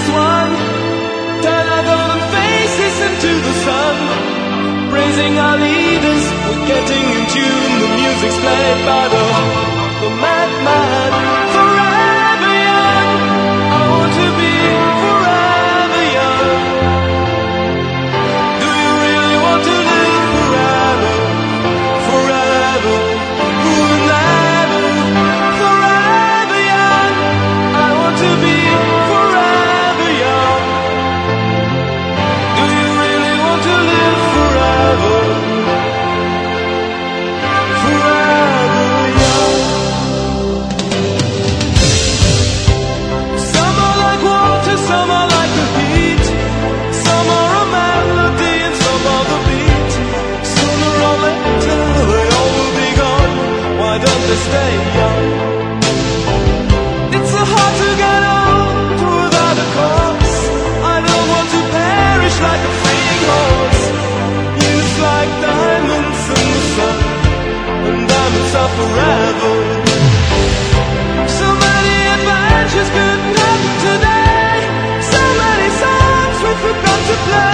Is won? Turn our golden faces into the sun. Praising our leaders, we're getting in tune. The music's played by the. to play